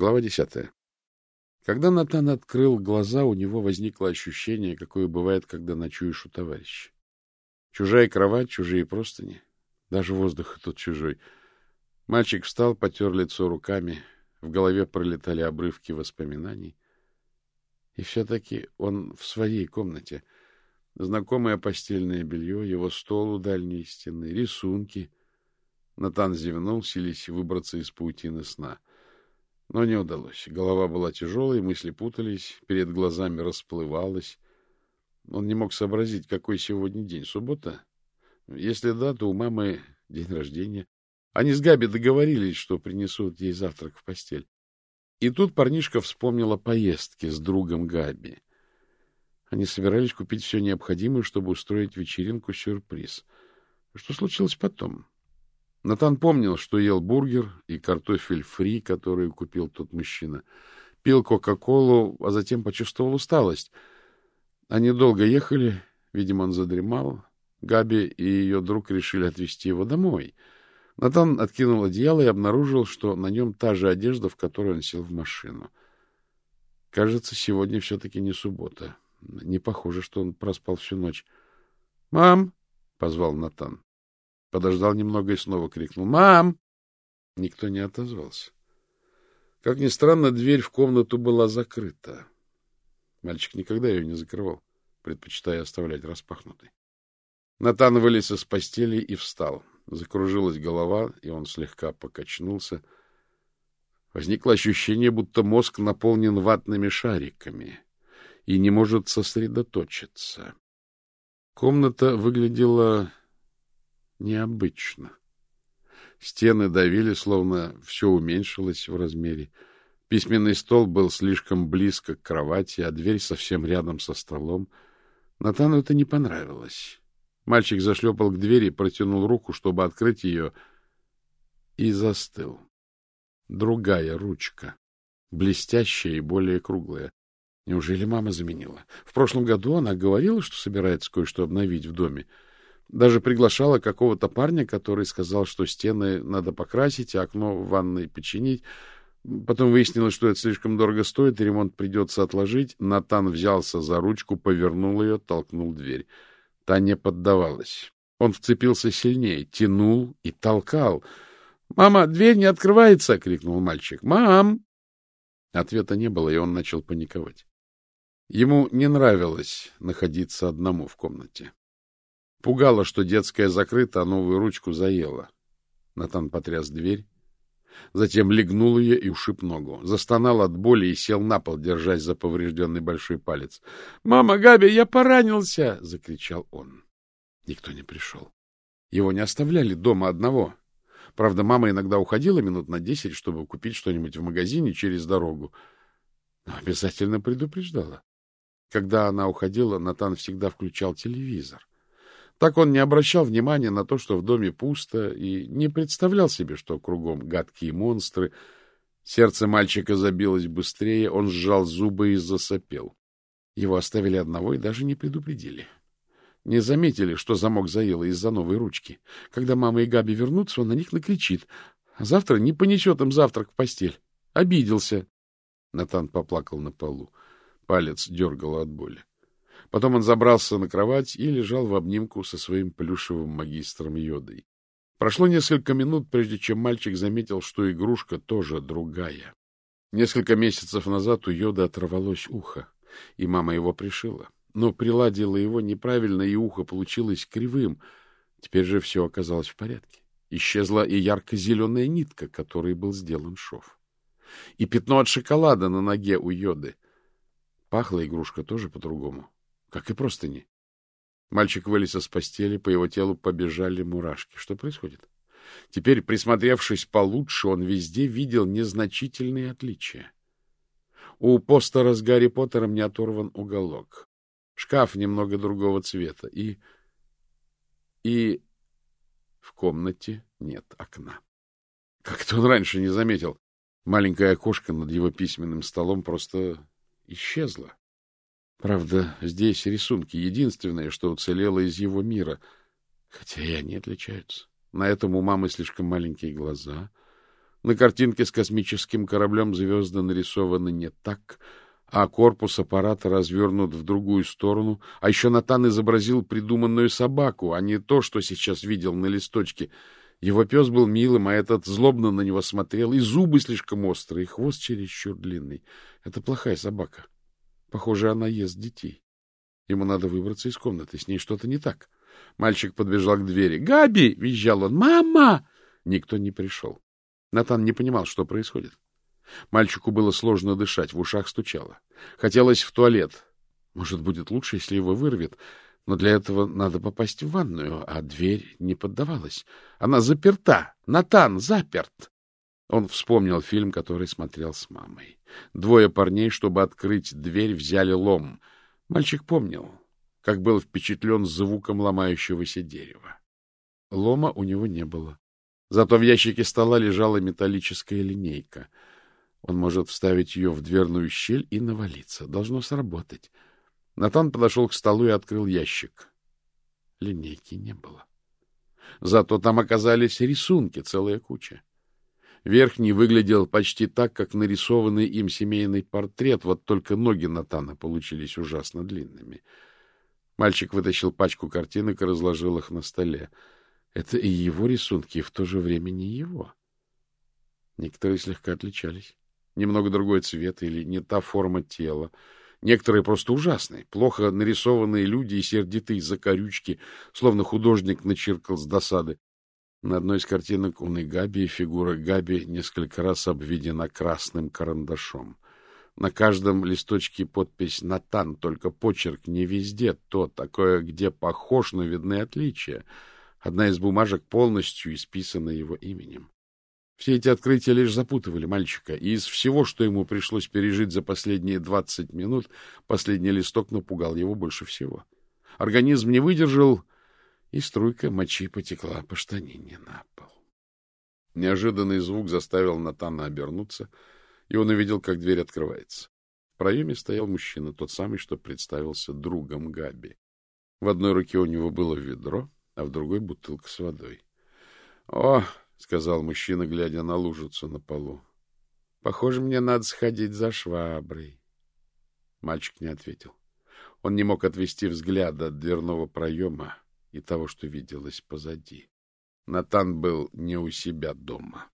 Глава десятая. Когда Натан открыл глаза, у него возникло ощущение, какое бывает, когда ночуешь у товарища. Чужая кровать, чужие простыни. Даже воздух тут чужой. Мальчик встал, потер лицо руками. В голове пролетали обрывки воспоминаний. И все-таки он в своей комнате. Знакомое постельное белье, его стол у дальней стены, рисунки. Натан зевнул, сились выбраться из паутины сна. Но не удалось. Голова была тяжелой, мысли путались, перед глазами расплывалась. Он не мог сообразить, какой сегодня день. Суббота? Если да, то у мамы день рождения. Они с Габи договорились, что принесут ей завтрак в постель. И тут парнишка вспомнил о поездке с другом Габи. Они собирались купить все необходимое, чтобы устроить вечеринку-сюрприз. Что случилось потом? Натан помнил, что ел бургер и картофель фри, который купил тот мужчина. Пил Кока-Колу, а затем почувствовал усталость. Они долго ехали, видимо, он задремал. Габи и ее друг решили отвезти его домой — Натан откинул одеяло и обнаружил, что на нем та же одежда, в которой он сел в машину. Кажется, сегодня все-таки не суббота. Не похоже, что он проспал всю ночь. «Мам!» — позвал Натан. Подождал немного и снова крикнул. «Мам!» Никто не отозвался. Как ни странно, дверь в комнату была закрыта. Мальчик никогда ее не закрывал, предпочитая оставлять распахнутой. Натан вылез из постели и встал. Закружилась голова, и он слегка покачнулся. Возникло ощущение, будто мозг наполнен ватными шариками и не может сосредоточиться. Комната выглядела необычно. Стены давили, словно все уменьшилось в размере. Письменный стол был слишком близко к кровати, а дверь совсем рядом со столом. Натану это не понравилось. Мальчик зашлепал к двери, протянул руку, чтобы открыть ее, и застыл. Другая ручка, блестящая и более круглая. Неужели мама заменила? В прошлом году она говорила, что собирается кое-что обновить в доме. Даже приглашала какого-то парня, который сказал, что стены надо покрасить, а окно в ванной починить. Потом выяснилось, что это слишком дорого стоит, и ремонт придется отложить. Натан взялся за ручку, повернул ее, толкнул дверь. Та не поддавалась. Он вцепился сильнее, тянул и толкал. «Мама, дверь не открывается!» — крикнул мальчик. «Мам!» Ответа не было, и он начал паниковать. Ему не нравилось находиться одному в комнате. Пугало, что детская закрыта, а новую ручку заела. Натан потряс дверь, затем легнул ее и ушиб ногу. Застонал от боли и сел на пол, держась за поврежденный большой палец. — Мама, Габи, я поранился! — закричал он. Никто не пришел. Его не оставляли дома одного. Правда, мама иногда уходила минут на десять, чтобы купить что-нибудь в магазине через дорогу. Но обязательно предупреждала. Когда она уходила, Натан всегда включал телевизор. Так он не обращал внимания на то, что в доме пусто, и не представлял себе, что кругом гадкие монстры. Сердце мальчика забилось быстрее, он сжал зубы и засопел. Его оставили одного и даже не предупредили. Не заметили, что замок заело из-за новой ручки. Когда мама и Габи вернутся, он на них накричит. Завтра не понесет им завтрак в постель. Обиделся. Натан поплакал на полу. Палец дергало от боли. Потом он забрался на кровать и лежал в обнимку со своим плюшевым магистром Йодой. Прошло несколько минут, прежде чем мальчик заметил, что игрушка тоже другая. Несколько месяцев назад у Йода оторвалось ухо, и мама его пришила. Но приладила его неправильно, и ухо получилось кривым. Теперь же все оказалось в порядке. Исчезла и ярко-зеленая нитка, которой был сделан шов. И пятно от шоколада на ноге у Йоды. Пахла игрушка тоже по-другому как и простыни. Мальчик вылез из постели, по его телу побежали мурашки. Что происходит? Теперь, присмотревшись получше, он везде видел незначительные отличия. У постера с Гарри Поттером не оторван уголок. Шкаф немного другого цвета. И... и... в комнате нет окна. Как-то он раньше не заметил. Маленькое окошко над его письменным столом просто исчезло. Правда, здесь рисунки единственное, что уцелело из его мира, хотя и они отличаются. На этом у мамы слишком маленькие глаза, На картинке с космическим кораблем звезды нарисованы не так, а корпус аппарата развернут в другую сторону, а еще Натан изобразил придуманную собаку, а не то, что сейчас видел на листочке. Его пес был милым, а этот злобно на него смотрел, и зубы слишком острые, и хвост чересчур длинный. Это плохая собака. Похоже, она ест детей. Ему надо выбраться из комнаты, с ней что-то не так. Мальчик подбежал к двери. «Габи!» — визжал он. «Мама!» Никто не пришел. Натан не понимал, что происходит. Мальчику было сложно дышать, в ушах стучало. Хотелось в туалет. Может, будет лучше, если его вырвет, но для этого надо попасть в ванную, а дверь не поддавалась. Она заперта. Натан заперт. Он вспомнил фильм, который смотрел с мамой. Двое парней, чтобы открыть дверь, взяли лом. Мальчик помнил, как был впечатлен звуком ломающегося дерева. Лома у него не было. Зато в ящике стола лежала металлическая линейка. Он может вставить ее в дверную щель и навалиться. Должно сработать. Натан подошел к столу и открыл ящик. Линейки не было. Зато там оказались рисунки, целая куча. Верхний выглядел почти так, как нарисованный им семейный портрет, вот только ноги Натана получились ужасно длинными. Мальчик вытащил пачку картинок и разложил их на столе. Это и его рисунки, и в то же время не его. Некоторые слегка отличались. Немного другой цвет или не та форма тела. Некоторые просто ужасные, плохо нарисованные люди и сердитые из-за корючки, словно художник начеркал с досады. На одной из картинок у Габи фигура Габи несколько раз обведена красным карандашом. На каждом листочке подпись «Натан», только почерк не везде то, такое, где похож, но видны отличия — Одна из бумажек полностью исписана его именем. Все эти открытия лишь запутывали мальчика, и из всего, что ему пришлось пережить за последние двадцать минут, последний листок напугал его больше всего. Организм не выдержал, и струйка мочи потекла по штанине на пол. Неожиданный звук заставил Натана обернуться, и он увидел, как дверь открывается. В проеме стоял мужчина, тот самый, что представился другом Габи. В одной руке у него было ведро, а в другой бутылка с водой. — О, — сказал мужчина, глядя на лужицу на полу, — похоже, мне надо сходить за шваброй. Мальчик не ответил. Он не мог отвести взгляда от дверного проема и того, что виделось позади. Натан был не у себя дома.